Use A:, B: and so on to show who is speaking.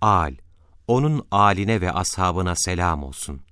A: al, onun aline ve ashabına selam olsun.